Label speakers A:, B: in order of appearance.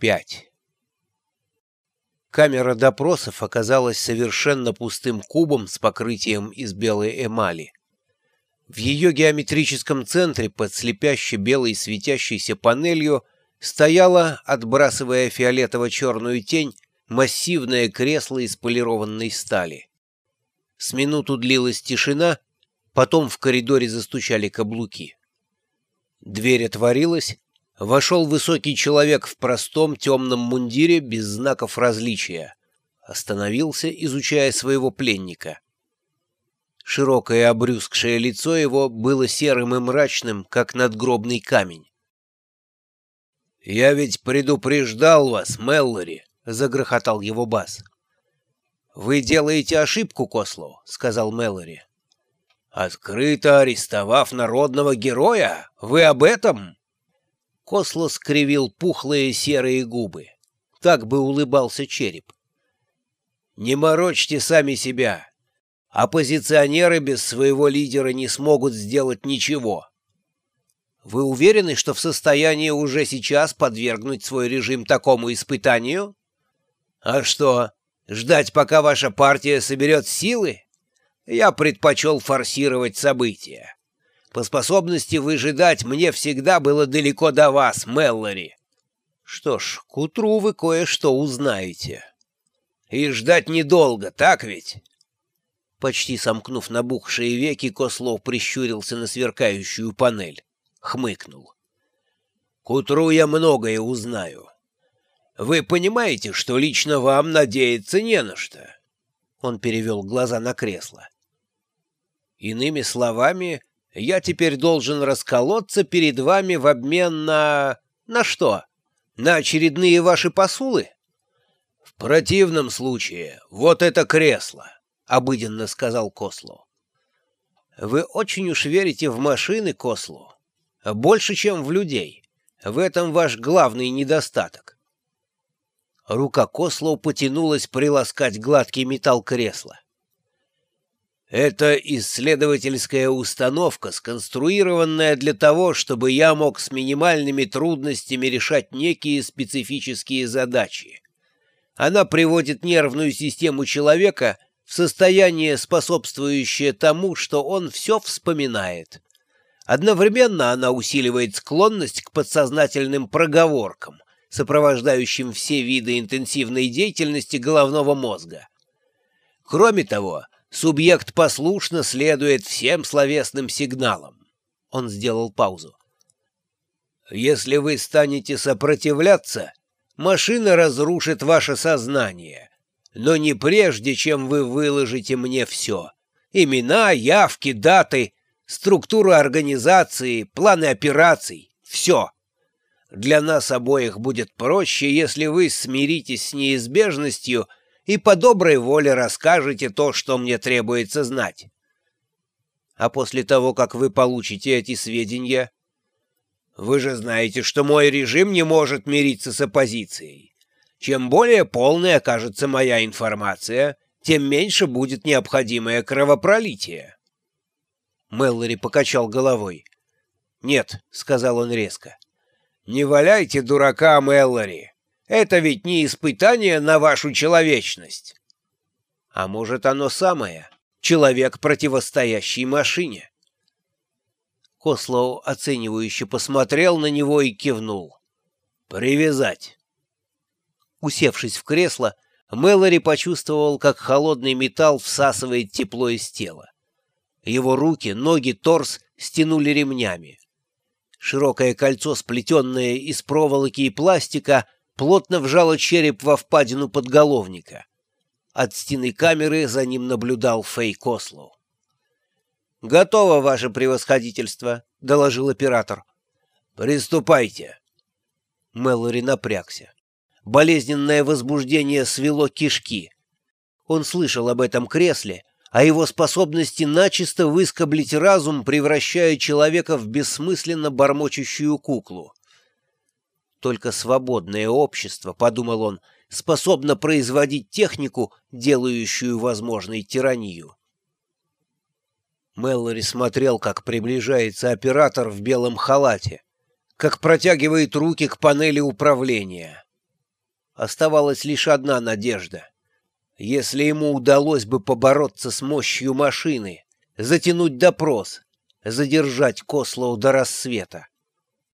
A: 5 Камера допросов оказалась совершенно пустым кубом с покрытием из белой эмали. В ее геометрическом центре под слепящей белой светящейся панелью стояло, отбрасывая фиолетово-черную тень, массивное кресло из полированной стали. С минуту длилась тишина, потом в коридоре застучали каблуки. Дверь отворилась, вошел высокий человек в простом темном мундире без знаков различия. Остановился, изучая своего пленника. Широкое обрюзгшее лицо его было серым и мрачным, как надгробный камень. «Я ведь предупреждал вас, Меллори!» — загрохотал его бас. «Вы делаете ошибку, Кослоу», — сказал Меллори. «Открыто арестовав народного героя? Вы об этом?» Косло скривил пухлые серые губы. Так бы улыбался череп. «Не морочьте сами себя. Оппозиционеры без своего лидера не смогут сделать ничего. Вы уверены, что в состоянии уже сейчас подвергнуть свой режим такому испытанию? А что, ждать, пока ваша партия соберет силы? Я предпочел форсировать события. По способности выжидать мне всегда было далеко до вас, Меллори. Что ж, к утру вы кое-что узнаете. И ждать недолго, так ведь? Почти сомкнув набухшие веки, Кослов прищурился на сверкающую панель. Хмыкнул. К утру я многое узнаю. Вы понимаете, что лично вам надеяться не на что? Он перевел глаза на кресло. Иными словами, я теперь должен расколоться перед вами в обмен на... На что? На очередные ваши посулы? В противном случае, вот это кресло, — обыденно сказал Косло. Вы очень уж верите в машины, Косло. Больше, чем в людей. В этом ваш главный недостаток. Рука Кослоу потянулась приласкать гладкий металл кресла. Это исследовательская установка, сконструированная для того, чтобы я мог с минимальными трудностями решать некие специфические задачи. Она приводит нервную систему человека в состояние, способствующее тому, что он все вспоминает. Одновременно она усиливает склонность к подсознательным проговоркам, сопровождающим все виды интенсивной деятельности головного мозга. Кроме того, Субъект послушно следует всем словесным сигналам. Он сделал паузу. Если вы станете сопротивляться, машина разрушит ваше сознание, но не прежде, чем вы выложите мне все. Имена, явки, даты, структуру организации, планы операций — все. Для нас обоих будет проще, если вы смиритесь с неизбежностью — и по доброй воле расскажете то, что мне требуется знать. А после того, как вы получите эти сведения... Вы же знаете, что мой режим не может мириться с оппозицией. Чем более полной окажется моя информация, тем меньше будет необходимое кровопролитие. Мэллори покачал головой. «Нет», — сказал он резко. «Не валяйте дурака, Мэллори. Это ведь не испытание на вашу человечность. А может, оно самое — человек, противостоящий машине? Кослоу оценивающе посмотрел на него и кивнул. «Привязать». Усевшись в кресло, Мэлори почувствовал, как холодный металл всасывает тепло из тела. Его руки, ноги, торс стянули ремнями. Широкое кольцо, сплетенное из проволоки и пластика, плотно вжало череп во впадину подголовника. От стены камеры за ним наблюдал Фэй Кослоу. «Готово, ваше превосходительство», — доложил оператор. «Приступайте». Мэлори напрягся. Болезненное возбуждение свело кишки. Он слышал об этом кресле, о его способности начисто выскоблить разум, превращая человека в бессмысленно бормочущую куклу. Только свободное общество, подумал он, способно производить технику, делающую возможной тиранию. Мэллори смотрел, как приближается оператор в белом халате, как протягивает руки к панели управления. оставалась лишь одна надежда. Если ему удалось бы побороться с мощью машины, затянуть допрос, задержать Кослоу до рассвета.